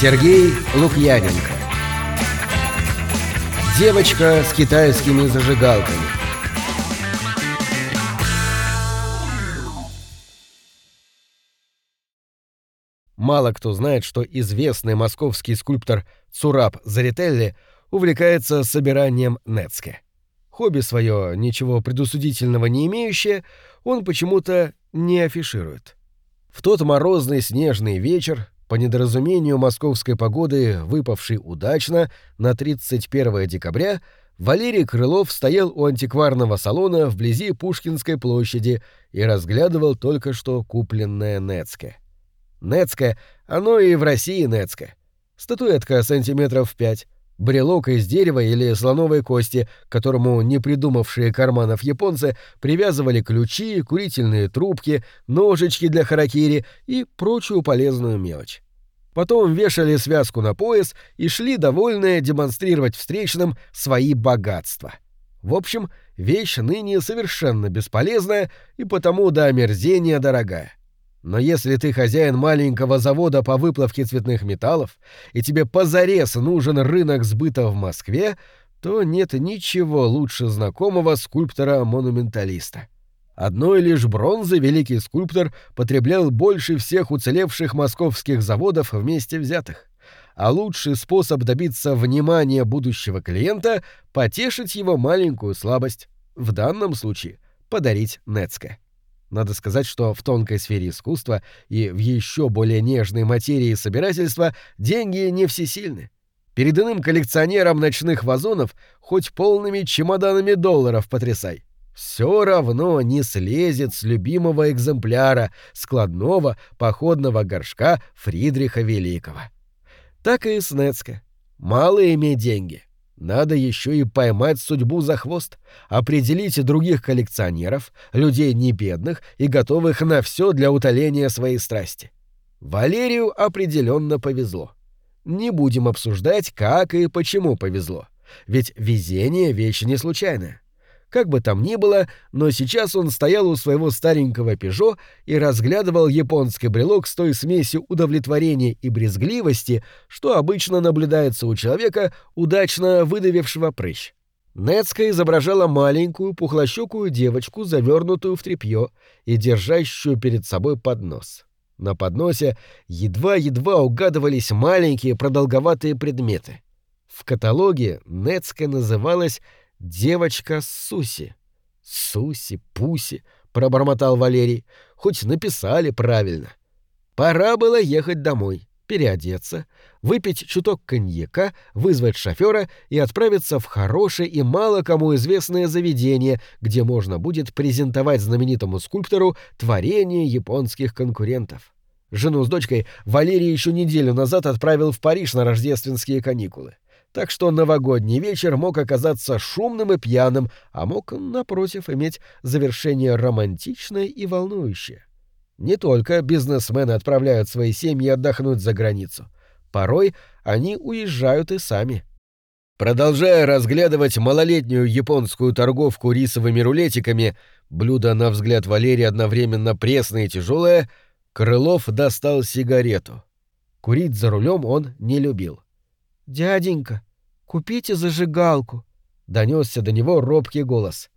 Сергей Лукьяненко Девочка с китайскими зажигалками Мало кто знает, что известный московский скульптор Цураб Зарителли увлекается собиранием нецке. Хобби свое, ничего предусудительного не имеющее, он почему-то не афиширует. В тот морозный снежный вечер, по недоразумению московской погоды, выпавший удачно, на 31 декабря, Валерий Крылов стоял у антикварного салона вблизи Пушкинской площади и разглядывал только что купленное Нецке. Нецке, оно и в России Нецке. Статуэтка сантиметров пять, брелок из дерева или слоновой кости, которому не придумавшие карманов японцы привязывали ключи, курительные трубки, ножички для харакири и прочую полезную мелочь. Потом вешали связку на пояс и шли довольные демонстрировать встречным свои богатства. В общем, вещь ныне совершенно бесполезная и потому до омерзения дорогая. Но если ты хозяин маленького завода по выплавке цветных металлов, и тебе позарез нужен рынок сбыта в Москве, то нет ничего лучше знакомого скульптора-монументалиста. Одной лишь бронзы великий скульптор потреблял больше всех уцелевших московских заводов вместе взятых. А лучший способ добиться внимания будущего клиента — потешить его маленькую слабость. В данном случае — подарить Нецке. Надо сказать, что в тонкой сфере искусства и в еще более нежной материи собирательства деньги не всесильны. Перед иным коллекционером ночных вазонов хоть полными чемоданами долларов потрясай. Все равно не слезет с любимого экземпляра складного походного горшка Фридриха Великого. Так и с Нецке. Мало иметь деньги. Надо еще и поймать судьбу за хвост, определить других коллекционеров, людей небедных и готовых на все для утоления своей страсти. Валерию определенно повезло. Не будем обсуждать, как и почему повезло. Ведь везение — вещь не случайная. Как бы там ни было, но сейчас он стоял у своего старенького «Пежо» и разглядывал японский брелок с той смесью удовлетворения и брезгливости, что обычно наблюдается у человека, удачно выдавившего прыщ. Нецка изображала маленькую пухлощекую девочку, завернутую в тряпье и держащую перед собой поднос. На подносе едва-едва угадывались маленькие продолговатые предметы. В каталоге Нецка называлась Девочка Суси. Суси, Пуси, пробормотал Валерий. Хоть написали правильно. Пора было ехать домой, переодеться, выпить чуток коньяка, вызвать шофера и отправиться в хорошее и мало кому известное заведение, где можно будет презентовать знаменитому скульптору творение японских конкурентов. Жену с дочкой Валерий еще неделю назад отправил в Париж на рождественские каникулы так что новогодний вечер мог оказаться шумным и пьяным, а мог, напротив, иметь завершение романтичное и волнующее. Не только бизнесмены отправляют свои семьи отдохнуть за границу. Порой они уезжают и сами. Продолжая разглядывать малолетнюю японскую торговку рисовыми рулетиками, блюдо, на взгляд Валерия, одновременно пресное и тяжелое, Крылов достал сигарету. Курить за рулем он не любил. — «Дяденька, купите зажигалку», — донесся до него робкий голос.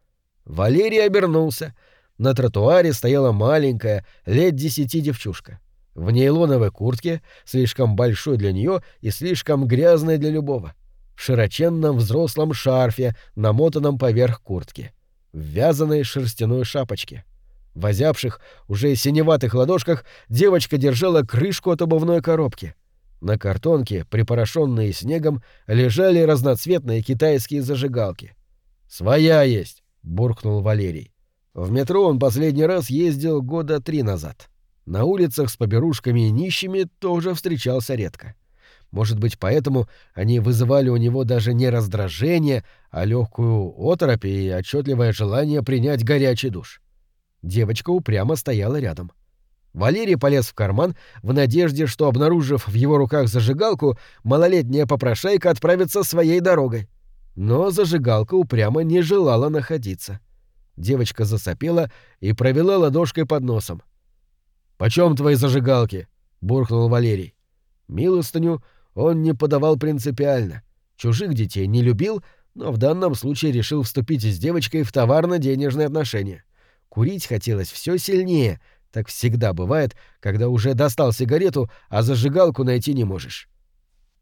Валерий обернулся. На тротуаре стояла маленькая, лет десяти девчушка. В нейлоновой куртке, слишком большой для нее и слишком грязной для любого. В широченном взрослом шарфе, намотанном поверх куртки. В вязаной шерстяной шапочке. В озябших, уже синеватых ладошках девочка держала крышку от обувной коробки — на картонке, припорошенные снегом, лежали разноцветные китайские зажигалки. «Своя есть», — буркнул Валерий. В метро он последний раз ездил года три назад. На улицах с поберушками и нищими тоже встречался редко. Может быть, поэтому они вызывали у него даже не раздражение, а легкую оторопь и отчетливое желание принять горячий душ. Девочка упрямо стояла рядом. — Валерий полез в карман в надежде, что, обнаружив в его руках зажигалку, малолетняя попрошайка отправится своей дорогой. Но зажигалка упрямо не желала находиться. Девочка засопела и провела ладошкой под носом. «Почем твои зажигалки?» — буркнул Валерий. Милостыню он не подавал принципиально. Чужих детей не любил, но в данном случае решил вступить с девочкой в товарно-денежные отношения. Курить хотелось все сильнее, так всегда бывает, когда уже достал сигарету, а зажигалку найти не можешь.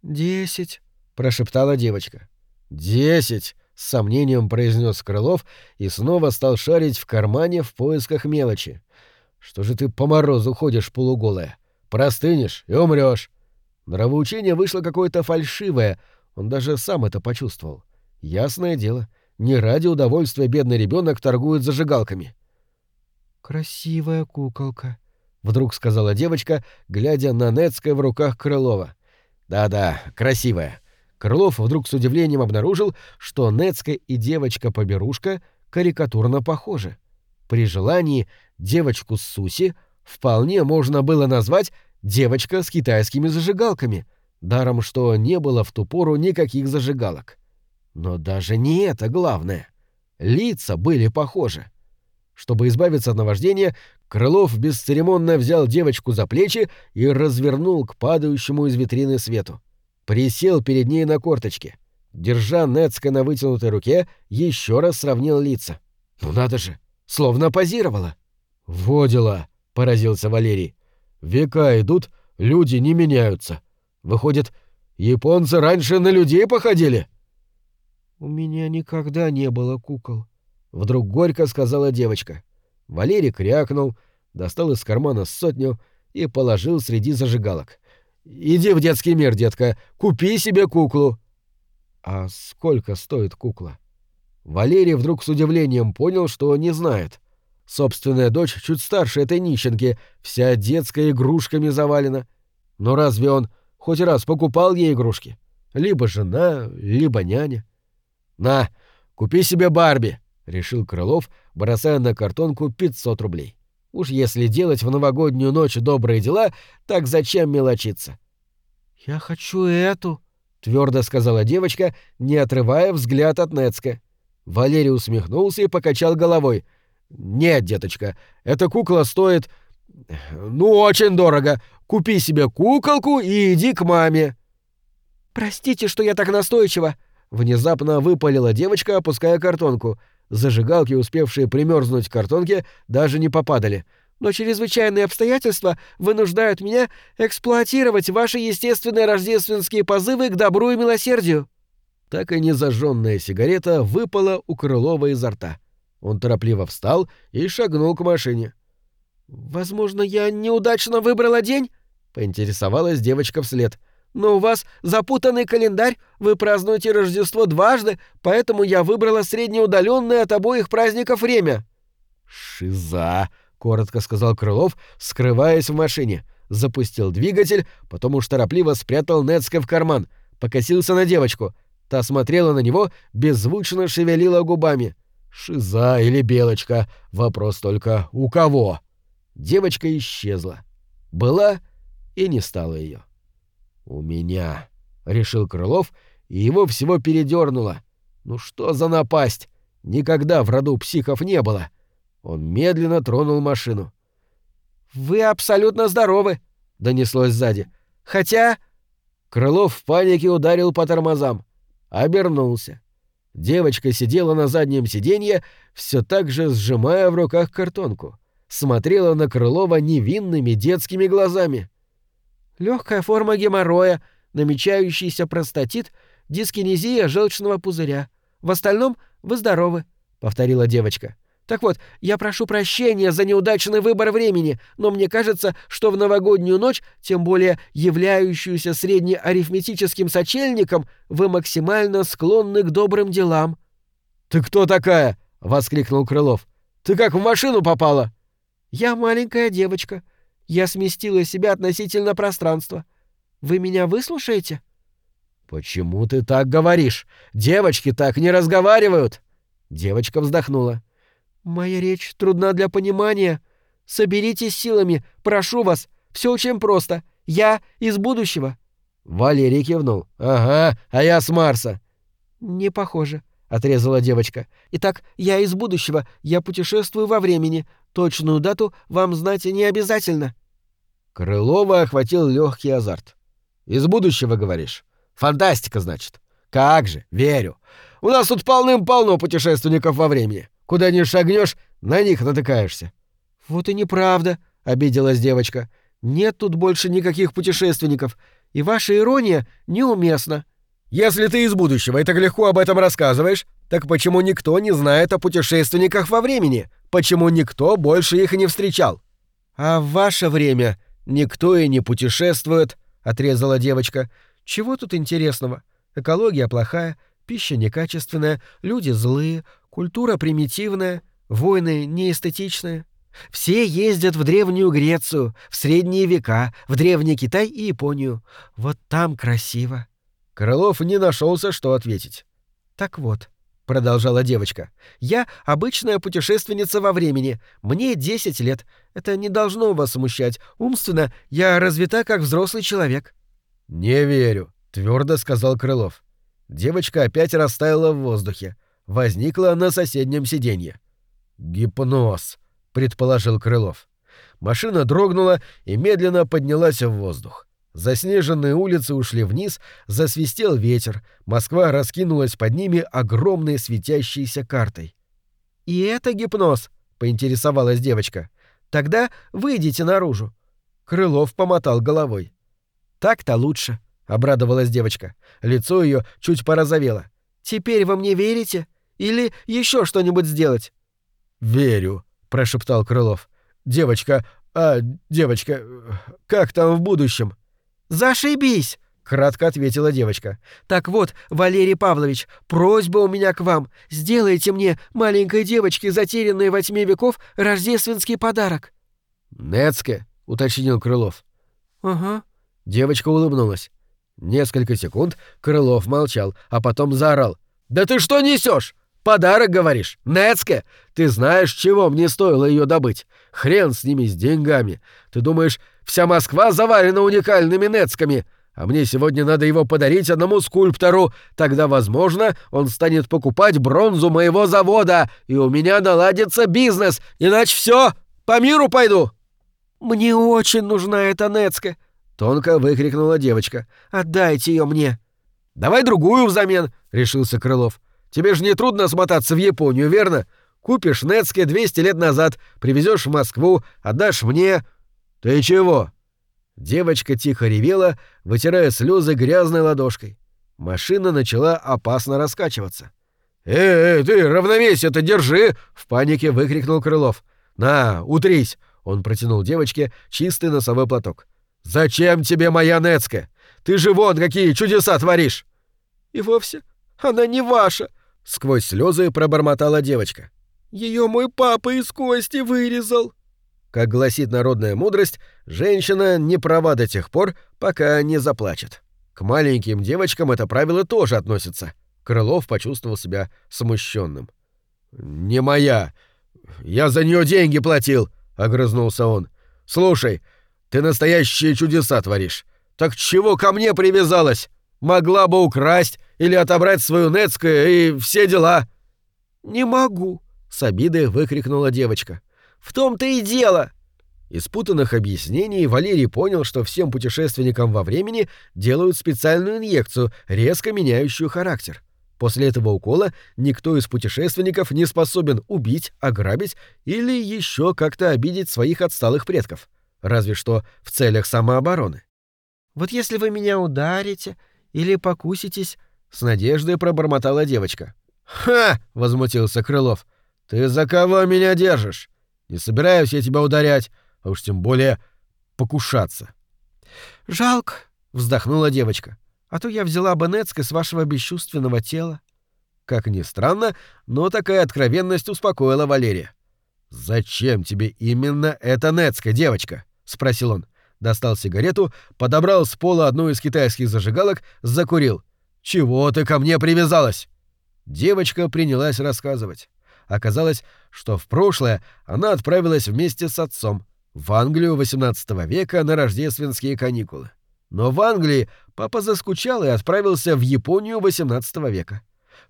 «Десять», — прошептала девочка. «Десять!» — с сомнением произнес Крылов и снова стал шарить в кармане в поисках мелочи. «Что же ты по морозу ходишь полуголая? Простынешь и умрешь. Нравоучение вышло какое-то фальшивое, он даже сам это почувствовал. Ясное дело, не ради удовольствия бедный ребенок торгует зажигалками. «Красивая куколка», — вдруг сказала девочка, глядя на Нецкое в руках Крылова. «Да-да, красивая». Крылов вдруг с удивлением обнаружил, что Нецкая и девочка-поберушка карикатурно похожи. При желании девочку с Суси вполне можно было назвать «девочка с китайскими зажигалками», даром что не было в ту пору никаких зажигалок. Но даже не это главное. Лица были похожи. Чтобы избавиться от наваждения, Крылов бесцеремонно взял девочку за плечи и развернул к падающему из витрины свету. Присел перед ней на корточке. Держа Нецка на вытянутой руке, еще раз сравнил лица. «Ну надо же! Словно позировала!» «Во дела!» — поразился Валерий. «Века идут, люди не меняются. Выходит, японцы раньше на людей походили?» «У меня никогда не было кукол», — вдруг горько сказала девочка. Валерий крякнул, достал из кармана сотню и положил среди зажигалок. «Иди в детский мир, детка, купи себе куклу». «А сколько стоит кукла?» Валерий вдруг с удивлением понял, что не знает. Собственная дочь чуть старше этой нищенки, вся детская игрушками завалена. Но разве он хоть раз покупал ей игрушки? Либо жена, либо няня. «На, купи себе Барби!» — решил Крылов, бросая на картонку 500 рублей. Уж если делать в новогоднюю ночь добрые дела, так зачем мелочиться? «Я хочу эту», — твердо сказала девочка, не отрывая взгляд от Нецка. Валерий усмехнулся и покачал головой. «Нет, деточка, эта кукла стоит... ну, очень дорого. Купи себе куколку и иди к маме». «Простите, что я так настойчива», Внезапно выпалила девочка, опуская картонку. Зажигалки, успевшие примерзнуть к картонке, даже не попадали. «Но чрезвычайные обстоятельства вынуждают меня эксплуатировать ваши естественные рождественские позывы к добру и милосердию». Так и незажженная сигарета выпала у Крылова изо рта. Он торопливо встал и шагнул к машине. «Возможно, я неудачно выбрала день?» — поинтересовалась девочка вслед. — но у вас запутанный календарь, вы празднуете Рождество дважды, поэтому я выбрала среднеудаленное от обоих праздников время». «Шиза», — коротко сказал Крылов, скрываясь в машине. Запустил двигатель, потом уж торопливо спрятал Нецка в карман, покосился на девочку. Та смотрела на него, беззвучно шевелила губами. «Шиза или Белочка? Вопрос только у кого?» Девочка исчезла. Была и не стало ее. «У меня», — решил Крылов, и его всего передернуло. «Ну что за напасть? Никогда в роду психов не было». Он медленно тронул машину. «Вы абсолютно здоровы», — донеслось сзади. «Хотя...» Крылов в панике ударил по тормозам. Обернулся. Девочка сидела на заднем сиденье, все так же сжимая в руках картонку. Смотрела на Крылова невинными детскими глазами. Легкая форма геморроя, намечающийся простатит, дискинезия желчного пузыря. В остальном вы здоровы», — повторила девочка. «Так вот, я прошу прощения за неудачный выбор времени, но мне кажется, что в новогоднюю ночь, тем более являющуюся среднеарифметическим сочельником, вы максимально склонны к добрым делам». «Ты кто такая?» — воскликнул Крылов. «Ты как в машину попала?» «Я маленькая девочка. Я сместила себя относительно пространства. Вы меня выслушаете?» «Почему ты так говоришь? Девочки так не разговаривают!» Девочка вздохнула. «Моя речь трудна для понимания. Соберитесь силами, прошу вас. Все очень просто. Я из будущего». Валерий кивнул. «Ага, а я с Марса». «Не похоже», — отрезала девочка. «Итак, я из будущего. Я путешествую во времени. Точную дату вам знать не обязательно». Крылова охватил легкий азарт. Из будущего, говоришь? Фантастика, значит. Как же, верю. У нас тут полным-полно путешественников во времени. Куда ни шагнешь, на них натыкаешься. Вот и неправда, обиделась девочка. Нет тут больше никаких путешественников, и ваша ирония неуместна. Если ты из будущего и так легко об этом рассказываешь, так почему никто не знает о путешественниках во времени? Почему никто больше их не встречал? А в ваше время никто и не путешествует, отрезала девочка. Чего тут интересного? Экология плохая, пища некачественная, люди злые, культура примитивная, войны неэстетичные. Все ездят в Древнюю Грецию, в Средние века, в Древний Китай и Японию. Вот там красиво. Крылов не нашелся, что ответить. Так вот, продолжала девочка. Я обычная путешественница во времени. Мне 10 лет. Это не должно вас смущать. Умственно я развита как взрослый человек. Не верю, твердо сказал Крылов. Девочка опять растаяла в воздухе. Возникла на соседнем сиденье. Гипноз, предположил Крылов. Машина дрогнула и медленно поднялась в воздух. Заснеженные улицы ушли вниз, засвистел ветер, Москва раскинулась под ними огромной светящейся картой. «И это гипноз?» — поинтересовалась девочка. «Тогда выйдите наружу». Крылов помотал головой. «Так-то лучше», — обрадовалась девочка. Лицо ее чуть порозовело. «Теперь вы мне верите? Или еще что-нибудь сделать?» «Верю», — прошептал Крылов. «Девочка, а, девочка, как там в будущем?» «Зашибись!» — кратко ответила девочка. «Так вот, Валерий Павлович, просьба у меня к вам. Сделайте мне, маленькой девочке, затерянной во тьме веков, рождественский подарок». «Нецке», — уточнил Крылов. «Ага». Девочка улыбнулась. Несколько секунд Крылов молчал, а потом заорал. «Да ты что несешь? Подарок, говоришь? Нецке? Ты знаешь, чего мне стоило ее добыть? Хрен с ними, с деньгами. Ты думаешь, вся Москва завалена уникальными нецками? А мне сегодня надо его подарить одному скульптору. Тогда, возможно, он станет покупать бронзу моего завода, и у меня наладится бизнес. Иначе все, по миру пойду». «Мне очень нужна эта нецка», — тонко выкрикнула девочка. «Отдайте ее мне». «Давай другую взамен», — решился Крылов. Тебе же не трудно смотаться в Японию, верно? Купишь Нецке 200 лет назад, привезешь в Москву, отдашь мне. Ты чего? Девочка тихо ревела, вытирая слезы грязной ладошкой. Машина начала опасно раскачиваться. «Эй, ты, равновесие-то держи!» — в панике выкрикнул Крылов. «На, утрись!» — он протянул девочке чистый носовой платок. «Зачем тебе моя Нецка? Ты же вон какие чудеса творишь!» «И вовсе она не ваша!» — сквозь слезы пробормотала девочка. Ее мой папа из кости вырезал. Как гласит народная мудрость, женщина не права до тех пор, пока не заплачет. К маленьким девочкам это правило тоже относится. Крылов почувствовал себя смущенным. «Не моя. Я за нее деньги платил», — огрызнулся он. «Слушай, ты настоящие чудеса творишь. Так чего ко мне привязалась? Могла бы украсть или отобрать свою Нецкую и все дела». «Не могу», — с обидой выкрикнула девочка. «В том-то и дело!» Из путанных объяснений Валерий понял, что всем путешественникам во времени делают специальную инъекцию, резко меняющую характер. После этого укола никто из путешественников не способен убить, ограбить или еще как-то обидеть своих отсталых предков. Разве что в целях самообороны. «Вот если вы меня ударите или покуситесь, с надеждой пробормотала девочка. «Ха!» — возмутился Крылов. «Ты за кого меня держишь? Не собираюсь я тебя ударять, а уж тем более покушаться». «Жалко», — вздохнула девочка. «А то я взяла бы Нецка с вашего бесчувственного тела». Как ни странно, но такая откровенность успокоила Валерия. «Зачем тебе именно эта Нецка, девочка?» — спросил он. Достал сигарету, подобрал с пола одну из китайских зажигалок, закурил — «Чего ты ко мне привязалась?» Девочка принялась рассказывать. Оказалось, что в прошлое она отправилась вместе с отцом в Англию XVIII века на рождественские каникулы. Но в Англии папа заскучал и отправился в Японию XVIII века.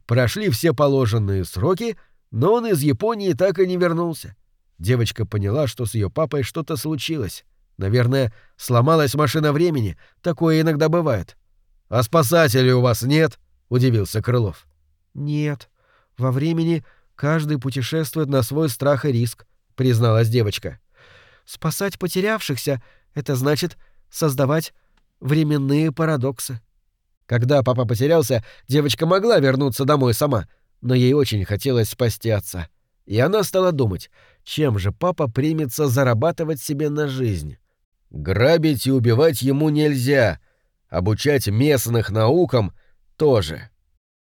Прошли все положенные сроки, но он из Японии так и не вернулся. Девочка поняла, что с ее папой что-то случилось. Наверное, сломалась машина времени, такое иногда бывает. А спасателей у вас нет? удивился Крылов. Нет. Во времени каждый путешествует на свой страх и риск, призналась девочка. Спасать потерявшихся это значит создавать временные парадоксы. Когда папа потерялся, девочка могла вернуться домой сама, но ей очень хотелось спасти отца. И она стала думать, чем же папа примется зарабатывать себе на жизнь. Грабить и убивать ему нельзя, обучать местных наукам тоже.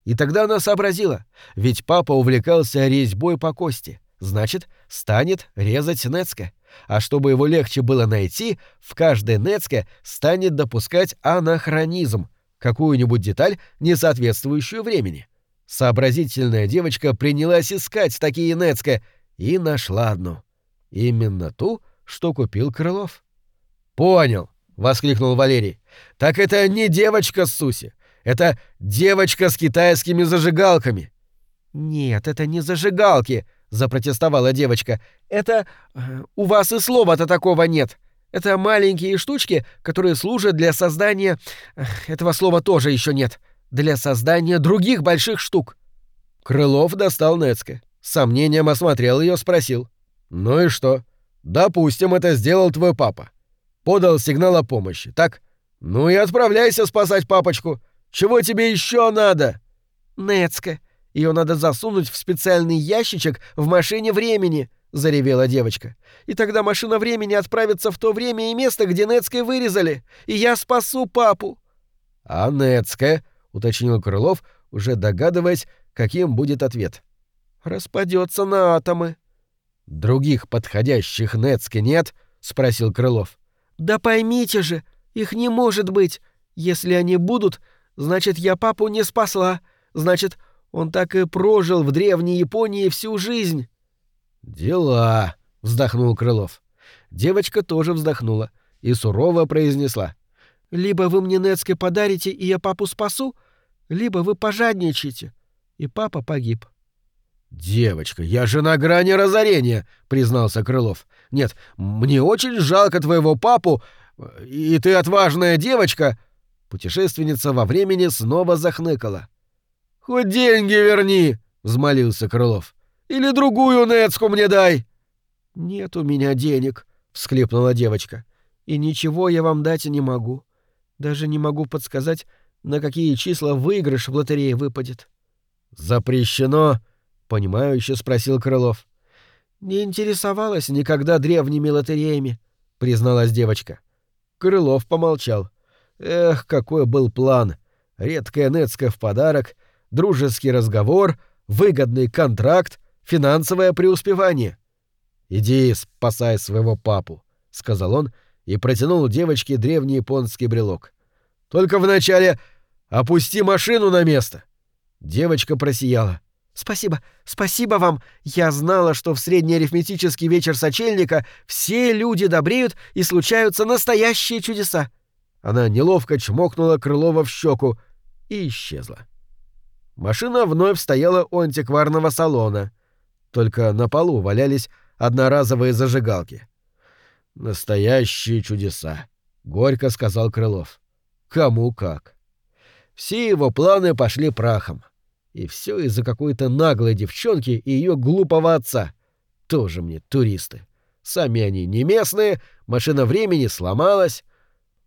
И тогда она сообразила, ведь папа увлекался резьбой по кости, значит, станет резать Нецке. А чтобы его легче было найти, в каждой Нецке станет допускать анахронизм, какую-нибудь деталь, не соответствующую времени. Сообразительная девочка принялась искать такие Нецке и нашла одну. Именно ту, что купил Крылов. «Понял», — воскликнул Валерий. «Так это не девочка Суси. Это девочка с китайскими зажигалками». «Нет, это не зажигалки», — запротестовала девочка. «Это... Э, у вас и слова-то такого нет. Это маленькие штучки, которые служат для создания... Этого слова тоже еще нет. Для создания других больших штук». Крылов достал Нецке. С сомнением осмотрел ее, спросил. «Ну и что? Допустим, это сделал твой папа подал сигнал о помощи, так? Ну и отправляйся спасать папочку. Чего тебе еще надо? Нецка. Ее надо засунуть в специальный ящичек в машине времени, заревела девочка. И тогда машина времени отправится в то время и место, где Нецкой вырезали, и я спасу папу. А Нецкая, уточнил Крылов, уже догадываясь, каким будет ответ. Распадется на атомы. Других подходящих Нецке нет? спросил Крылов. «Да поймите же, их не может быть. Если они будут, значит, я папу не спасла. Значит, он так и прожил в древней Японии всю жизнь». «Дела», — вздохнул Крылов. Девочка тоже вздохнула и сурово произнесла. «Либо вы мне Нецке подарите, и я папу спасу, либо вы пожадничаете, и папа погиб». «Девочка, я же на грани разорения», — признался Крылов. «Нет, мне очень жалко твоего папу, и ты отважная девочка». Путешественница во времени снова захныкала. «Хоть деньги верни», — взмолился Крылов. «Или другую Нецку мне дай». «Нет у меня денег», — всхлипнула девочка. «И ничего я вам дать не могу. Даже не могу подсказать, на какие числа выигрыш в лотерее выпадет». «Запрещено», — понимающе спросил Крылов. «Не интересовалась никогда древними лотереями», — призналась девочка. Крылов помолчал. Эх, какой был план. Редкая Нецка в подарок, дружеский разговор, выгодный контракт, финансовое преуспевание. «Иди спасай своего папу», — сказал он и протянул девочке древний японский брелок. «Только вначале опусти машину на место». Девочка просияла. «Спасибо, спасибо вам. Я знала, что в среднеарифметический вечер сочельника все люди добреют и случаются настоящие чудеса». Она неловко чмокнула Крылова в щеку и исчезла. Машина вновь стояла у антикварного салона. Только на полу валялись одноразовые зажигалки. «Настоящие чудеса», — горько сказал Крылов. «Кому как». Все его планы пошли прахом. И все из-за какой-то наглой девчонки и ее глупого отца. Тоже мне туристы. Сами они не местные, машина времени сломалась.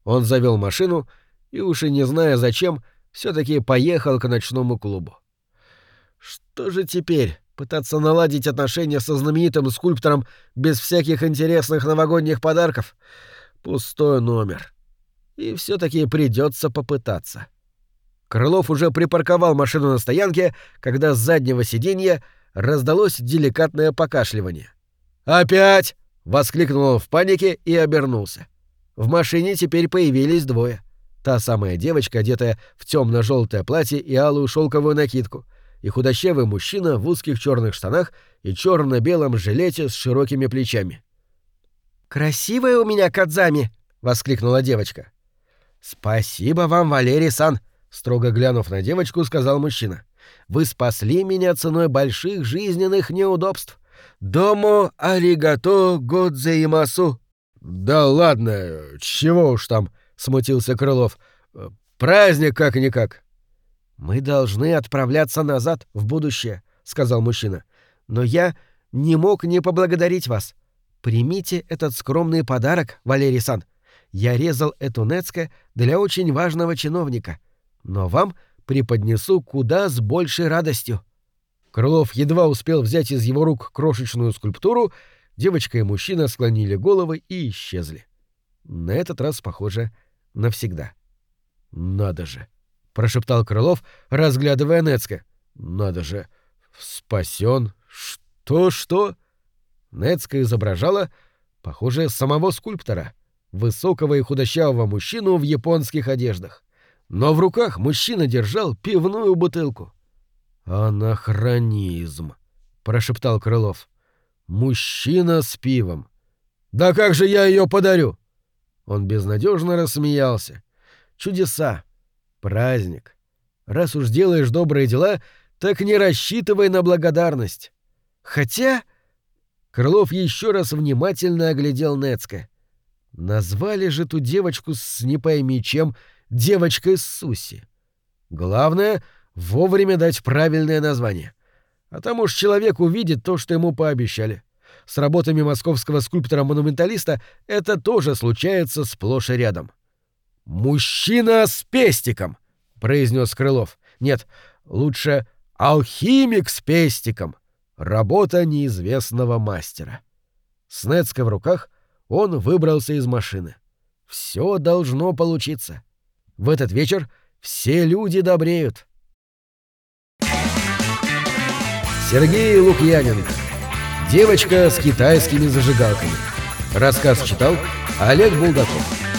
Он завел машину и, уж и не зная зачем, все-таки поехал к ночному клубу. Что же теперь? Пытаться наладить отношения со знаменитым скульптором без всяких интересных новогодних подарков? Пустой номер. И все-таки придется попытаться. Крылов уже припарковал машину на стоянке, когда с заднего сиденья раздалось деликатное покашливание. «Опять!» — воскликнул он в панике и обернулся. В машине теперь появились двое. Та самая девочка, одетая в темно-желтое платье и алую шелковую накидку, и худощавый мужчина в узких черных штанах и черно-белом жилете с широкими плечами. «Красивая у меня Кадзами!» — воскликнула девочка. «Спасибо вам, Валерий Сан!» строго глянув на девочку, сказал мужчина. Вы спасли меня ценой больших жизненных неудобств. Дому аригато годзеимасу. Да ладно, чего уж там, смутился Крылов. Праздник как-никак. Мы должны отправляться назад, в будущее, сказал мужчина. Но я не мог не поблагодарить вас. Примите этот скромный подарок, Валерий Сан. Я резал эту Нецке для очень важного чиновника. Но вам преподнесу куда с большей радостью. Крылов едва успел взять из его рук крошечную скульптуру, девочка и мужчина склонили головы и исчезли. На этот раз, похоже, навсегда. «Надо же!» — прошептал Крылов, разглядывая Нецке. «Надо же! Спасен! Что-что?» Нецка изображала, похоже, самого скульптора, высокого и худощавого мужчину в японских одеждах. Но в руках мужчина держал пивную бутылку. «Анахронизм», — прошептал Крылов. «Мужчина с пивом. Да как же я ее подарю?» Он безнадежно рассмеялся. «Чудеса. Праздник. Раз уж делаешь добрые дела, так не рассчитывай на благодарность. Хотя...» Крылов еще раз внимательно оглядел Нецка. Назвали же ту девочку с не пойми чем девочкой Суси. Главное — Вовремя дать правильное название. А там уж человек увидит то, что ему пообещали. С работами московского скульптора-монументалиста это тоже случается сплошь и рядом. «Мужчина с пестиком!» — произнес Крылов. «Нет, лучше алхимик с пестиком. Работа неизвестного мастера». С Нецко в руках он выбрался из машины. Все должно получиться. В этот вечер все люди добреют. Сергей Лукьяненко. Девочка с китайскими зажигалками. Рассказ читал Олег Булдаков.